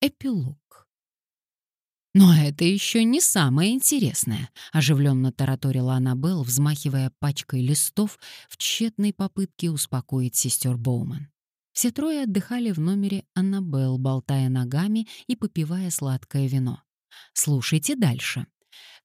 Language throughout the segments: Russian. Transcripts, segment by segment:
Эпилог. «Но это еще не самое интересное», — оживленно тараторила Аннабелл, взмахивая пачкой листов в тщетной попытке успокоить сестер Боуман. Все трое отдыхали в номере Аннабелл, болтая ногами и попивая сладкое вино. «Слушайте дальше.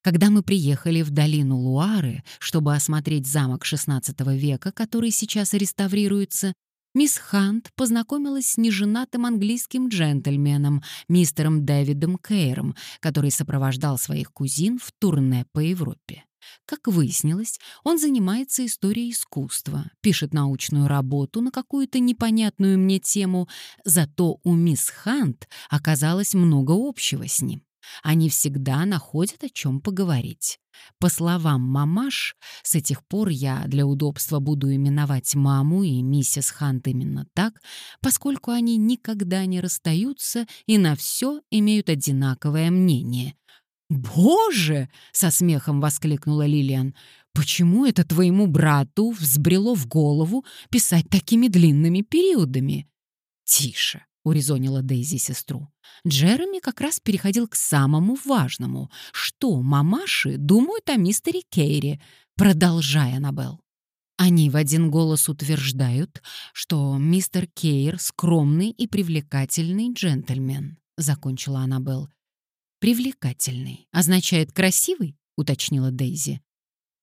Когда мы приехали в долину Луары, чтобы осмотреть замок XVI века, который сейчас реставрируется, мисс Хант познакомилась с неженатым английским джентльменом, мистером Дэвидом Кейром, который сопровождал своих кузин в турне по Европе. Как выяснилось, он занимается историей искусства, пишет научную работу на какую-то непонятную мне тему, зато у мисс Хант оказалось много общего с ним. Они всегда находят о чем поговорить. По словам мамаш, с этих пор я для удобства буду именовать маму и миссис Хант именно так, поскольку они никогда не расстаются и на все имеют одинаковое мнение. «Боже!» — со смехом воскликнула Лилиан. «Почему это твоему брату взбрело в голову писать такими длинными периодами?» «Тише!» — урезонила Дейзи сестру. Джереми как раз переходил к самому важному. Что мамаши думают о мистере Кейре? Продолжай, Аннабелл. Они в один голос утверждают, что мистер Кейр — скромный и привлекательный джентльмен, — закончила Аннабелл. «Привлекательный означает красивый?» — уточнила Дейзи.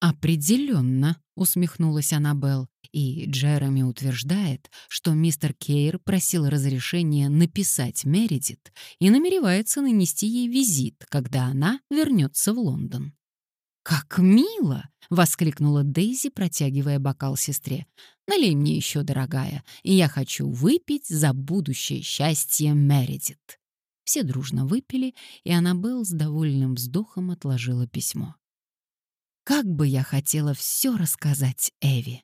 «Определенно», — усмехнулась Аннабелл. И Джереми утверждает, что мистер Кейр просил разрешения написать Мередит и намеревается нанести ей визит, когда она вернется в Лондон. «Как мило!» — воскликнула Дейзи, протягивая бокал сестре. «Налей мне еще, дорогая, и я хочу выпить за будущее счастье Мередит». Все дружно выпили, и Аннабелл с довольным вздохом отложила письмо. Как бы я хотела все рассказать Эви.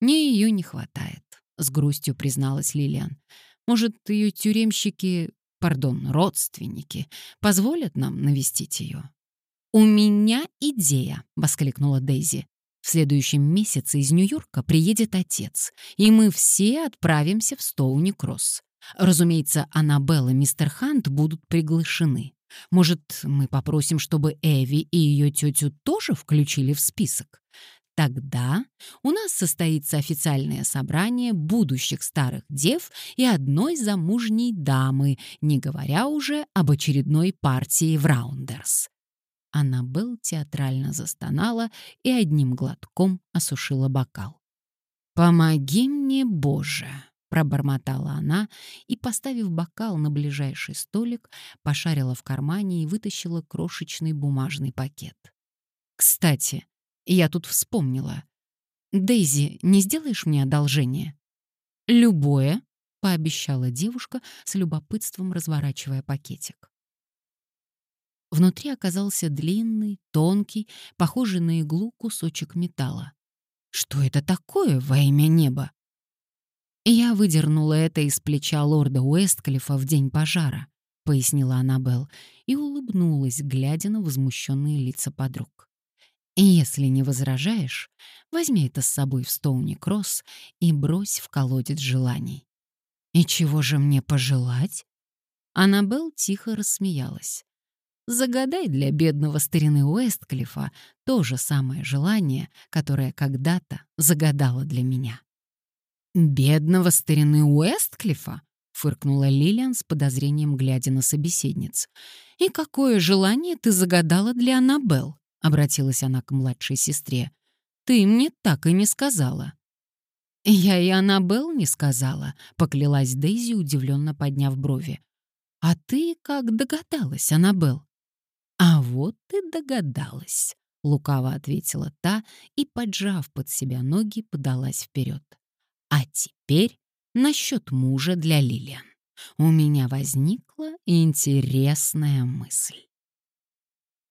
Мне ее не хватает, с грустью призналась Лилиан. Может, ее тюремщики, пардон, родственники, позволят нам навестить ее? У меня идея, воскликнула Дейзи. В следующем месяце из Нью-Йорка приедет отец, и мы все отправимся в Стоуни-Кросс. Разумеется, Аннабелл и мистер Хант будут приглашены. Может, мы попросим, чтобы Эви и ее тетю тоже включили в список? Тогда у нас состоится официальное собрание будущих старых дев и одной замужней дамы, не говоря уже об очередной партии в Раундерс. Аннабелл театрально застонала и одним глотком осушила бокал. «Помоги мне, Боже!» Пробормотала она и, поставив бокал на ближайший столик, пошарила в кармане и вытащила крошечный бумажный пакет. «Кстати, я тут вспомнила. Дейзи, не сделаешь мне одолжение?» «Любое», — пообещала девушка с любопытством разворачивая пакетик. Внутри оказался длинный, тонкий, похожий на иглу кусочек металла. «Что это такое во имя неба?» «Я выдернула это из плеча лорда Уэстклифа в день пожара», — пояснила Аннабелл и улыбнулась, глядя на возмущенные лица подруг. «Если не возражаешь, возьми это с собой в Стоуни-Кросс и брось в колодец желаний». «И чего же мне пожелать?» Аннабелл тихо рассмеялась. «Загадай для бедного старины Уэстклифа то же самое желание, которое когда-то загадала для меня». «Бедного старины Уэстклифа?» — фыркнула Лилиан с подозрением, глядя на собеседниц. «И какое желание ты загадала для Аннабелл?» — обратилась она к младшей сестре. «Ты мне так и не сказала». «Я и Аннабелл не сказала», — поклялась Дейзи, удивленно подняв брови. «А ты как догадалась, Аннабелл?» «А вот ты догадалась», — лукаво ответила та и, поджав под себя ноги, подалась вперед. А теперь насчет мужа для Лилиан. У меня возникла интересная мысль.